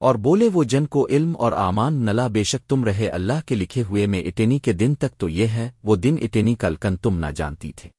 اور بولے وہ جن کو علم اور آمان نلا بے شک تم رہے اللہ کے لکھے ہوئے میں اٹینی کے دن تک تو یہ ہے، وہ دن اٹینی کلکن تم نہ جانتی تھے۔